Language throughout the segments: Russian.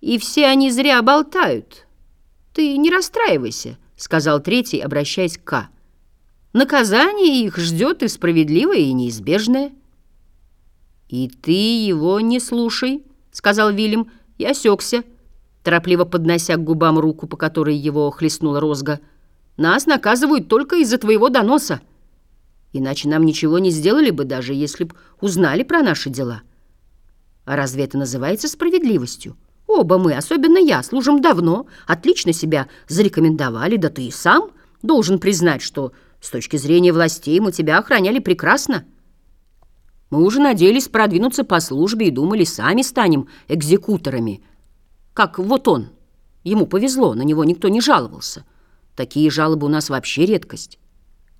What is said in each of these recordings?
и все они зря болтают. Ты не расстраивайся, — сказал третий, обращаясь к Ка. Наказание их ждет и справедливое, и неизбежное. «И ты его не слушай», — сказал Вильям, и осекся, торопливо поднося к губам руку, по которой его хлестнула розга. «Нас наказывают только из-за твоего доноса. Иначе нам ничего не сделали бы, даже если б узнали про наши дела. А разве это называется справедливостью? Оба мы, особенно я, служим давно, отлично себя зарекомендовали, да ты и сам должен признать, что с точки зрения властей мы тебя охраняли прекрасно». Мы уже надеялись продвинуться по службе и думали, сами станем экзекуторами. Как вот он. Ему повезло, на него никто не жаловался. Такие жалобы у нас вообще редкость.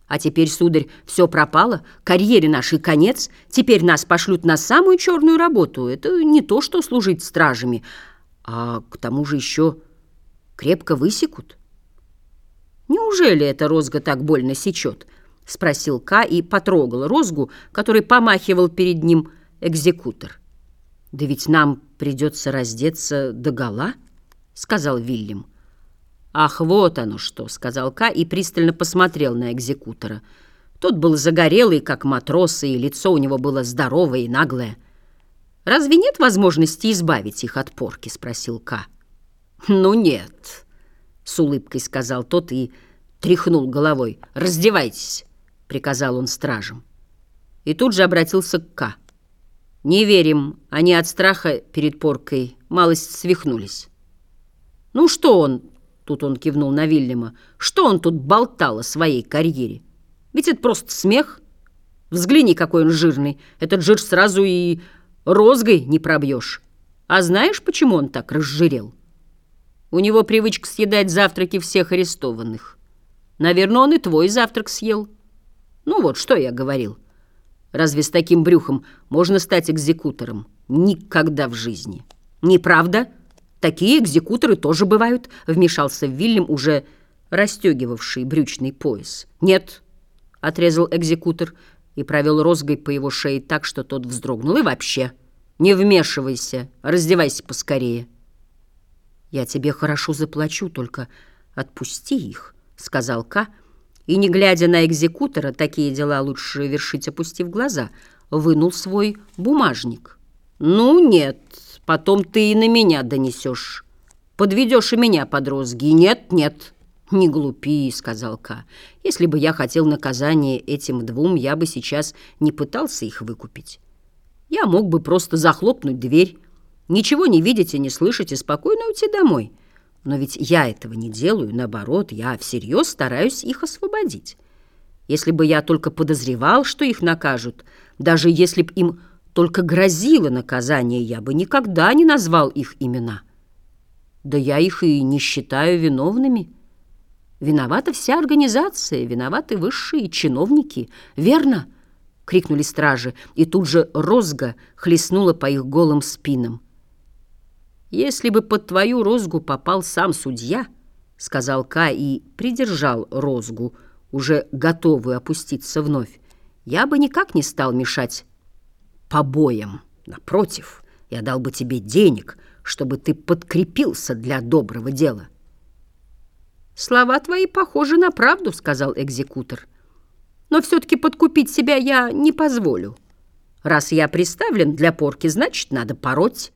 А теперь, сударь, все пропало, карьере нашей конец, теперь нас пошлют на самую черную работу. Это не то, что служить стражами, а к тому же еще крепко высекут. Неужели эта розга так больно сечет?» — спросил Ка и потрогал розгу, который помахивал перед ним экзекутор. «Да ведь нам придется раздеться догола», — сказал Вильям. «Ах, вот оно что!» — сказал Ка и пристально посмотрел на экзекутора. Тот был загорелый, как матрос, и лицо у него было здоровое и наглое. «Разве нет возможности избавить их от порки?» — спросил Ка. «Ну нет», — с улыбкой сказал тот и тряхнул головой. «Раздевайтесь». — приказал он стражам. И тут же обратился к К. «Не верим, они от страха перед поркой малость свихнулись». «Ну что он?» — тут он кивнул на Вильяма. «Что он тут болтал о своей карьере? Ведь это просто смех. Взгляни, какой он жирный. Этот жир сразу и розгой не пробьешь. А знаешь, почему он так разжирел? У него привычка съедать завтраки всех арестованных. Наверное, он и твой завтрак съел». Ну вот, что я говорил. Разве с таким брюхом можно стать экзекутором? Никогда в жизни. Неправда? Такие экзекуторы тоже бывают, вмешался Вильям, уже расстегивавший брючный пояс. Нет, отрезал экзекутор и провел розгой по его шее так, что тот вздрогнул. И вообще, не вмешивайся, раздевайся поскорее. Я тебе хорошо заплачу, только отпусти их, сказал Ка, — и, не глядя на экзекутора, такие дела лучше вершить, опустив глаза, вынул свой бумажник. «Ну нет, потом ты и на меня донесешь. Подведешь и меня под розги. Нет, нет». «Не глупи», — сказал Ка. «Если бы я хотел наказание этим двум, я бы сейчас не пытался их выкупить. Я мог бы просто захлопнуть дверь, ничего не видеть и не слышать и спокойно уйти домой». Но ведь я этого не делаю, наоборот, я всерьез стараюсь их освободить. Если бы я только подозревал, что их накажут, даже если б им только грозило наказание, я бы никогда не назвал их имена. Да я их и не считаю виновными. Виновата вся организация, виноваты высшие чиновники. Верно? — крикнули стражи, и тут же розга хлестнула по их голым спинам. «Если бы под твою розгу попал сам судья», — сказал Ка и придержал розгу, уже готовую опуститься вновь, «я бы никак не стал мешать побоям. Напротив, я дал бы тебе денег, чтобы ты подкрепился для доброго дела». «Слова твои похожи на правду», — сказал экзекутор. «Но все-таки подкупить себя я не позволю. Раз я приставлен для порки, значит, надо пороть».